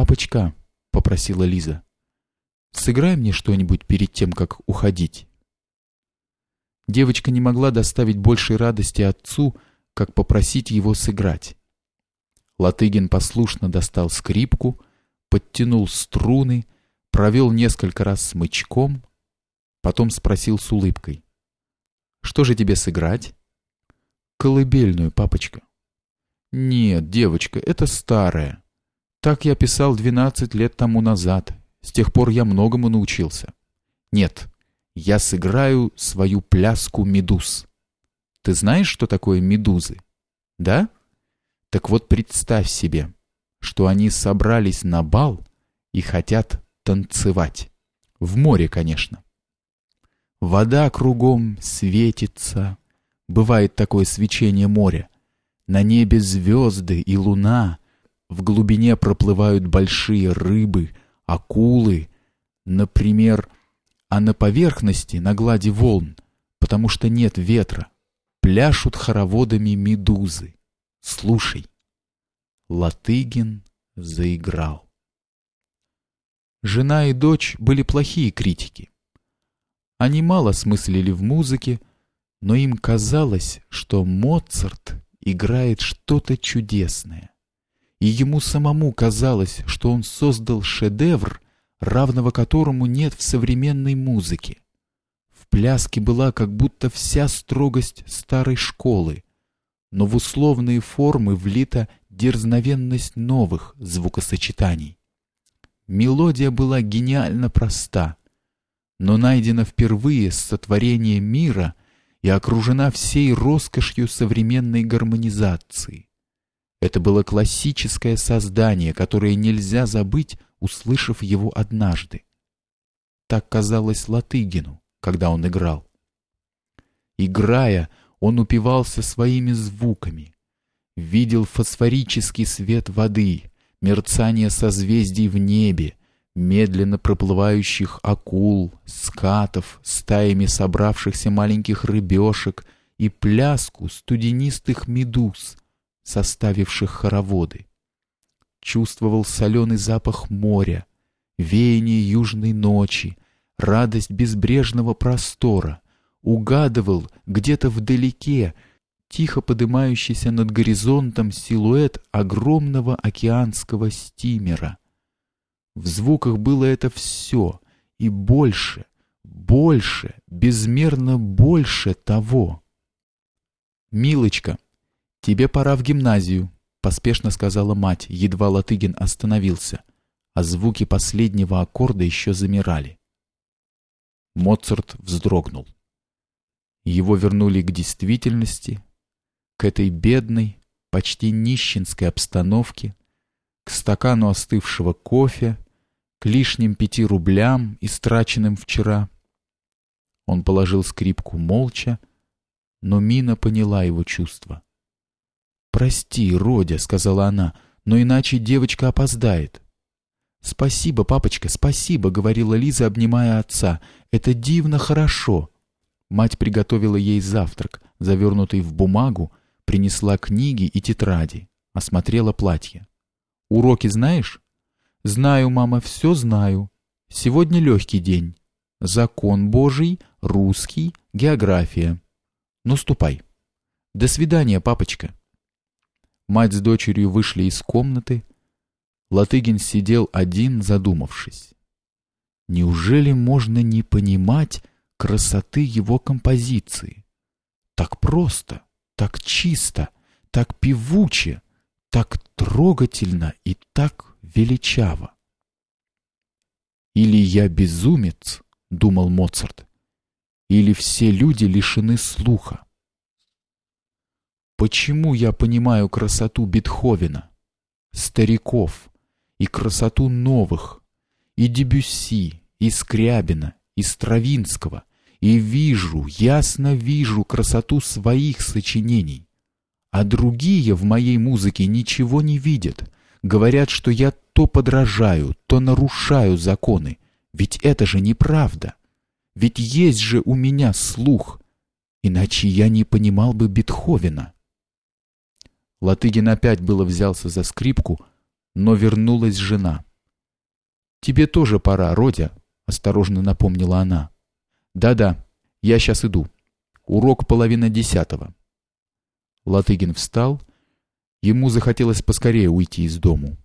«Папочка», — попросила Лиза, — «сыграй мне что-нибудь перед тем, как уходить». Девочка не могла доставить большей радости отцу, как попросить его сыграть. Латыгин послушно достал скрипку, подтянул струны, провел несколько раз смычком, потом спросил с улыбкой. «Что же тебе сыграть?» «Колыбельную, папочка». «Нет, девочка, это старая. Так я писал двенадцать лет тому назад. С тех пор я многому научился. Нет, я сыграю свою пляску медуз. Ты знаешь, что такое медузы? Да? Так вот представь себе, что они собрались на бал и хотят танцевать. В море, конечно. Вода кругом светится. Бывает такое свечение моря. На небе звезды и луна. В глубине проплывают большие рыбы, акулы. Например, а на поверхности, на глади волн, потому что нет ветра, пляшут хороводами медузы. Слушай. Латыгин заиграл. Жена и дочь были плохие критики. Они мало смыслили в музыке, но им казалось, что Моцарт играет что-то чудесное. И ему самому казалось, что он создал шедевр, равного которому нет в современной музыке. В пляске была как будто вся строгость старой школы, но в условные формы влита дерзновенность новых звукосочетаний. Мелодия была гениально проста, но найдена впервые с сотворения мира и окружена всей роскошью современной гармонизации. Это было классическое создание, которое нельзя забыть услышав его однажды. Так казалось Латыгину, когда он играл. Играя, он упивался своими звуками, видел фосфорический свет воды, мерцание созвездий в небе, медленно проплывающих акул, скатов, стаями собравшихся маленьких рыбешек и пляску студенистых медуз, составивших хороводы чувствовал соленый запах моря, веяние южной ночи, радость безбрежного простора, угадывал где-то вдалеке тихо подымающийся над горизонтом силуэт огромного океанского стимера. В звуках было это все и больше, больше, безмерно больше того. «Милочка, тебе пора в гимназию», Поспешно сказала мать, едва Латыгин остановился, а звуки последнего аккорда еще замирали. Моцарт вздрогнул. Его вернули к действительности, к этой бедной, почти нищенской обстановке, к стакану остывшего кофе, к лишним пяти рублям, истраченным вчера. Он положил скрипку молча, но Мина поняла его чувства. «Прости, Родя», — сказала она, — «но иначе девочка опоздает». «Спасибо, папочка, спасибо», — говорила Лиза, обнимая отца. «Это дивно хорошо». Мать приготовила ей завтрак, завернутый в бумагу, принесла книги и тетради, осмотрела платье. «Уроки знаешь?» «Знаю, мама, все знаю. Сегодня легкий день. Закон Божий, русский, география. Ну, ступай». «До свидания, папочка». Мать с дочерью вышли из комнаты. Латыгин сидел один, задумавшись. Неужели можно не понимать красоты его композиции? Так просто, так чисто, так певуче, так трогательно и так величаво. «Или я безумец», — думал Моцарт, — «или все люди лишены слуха». Почему я понимаю красоту Бетховена, стариков, и красоту новых, и Дебюсси, и Скрябина, и Стравинского, и вижу, ясно вижу красоту своих сочинений, а другие в моей музыке ничего не видят, говорят, что я то подражаю, то нарушаю законы, ведь это же неправда. Ведь есть же у меня слух, иначе я не понимал бы Бетховена. Латыгин опять было взялся за скрипку, но вернулась жена. «Тебе тоже пора, Родя», — осторожно напомнила она. «Да-да, я сейчас иду. Урок половина десятого». Латыгин встал. Ему захотелось поскорее уйти из дому.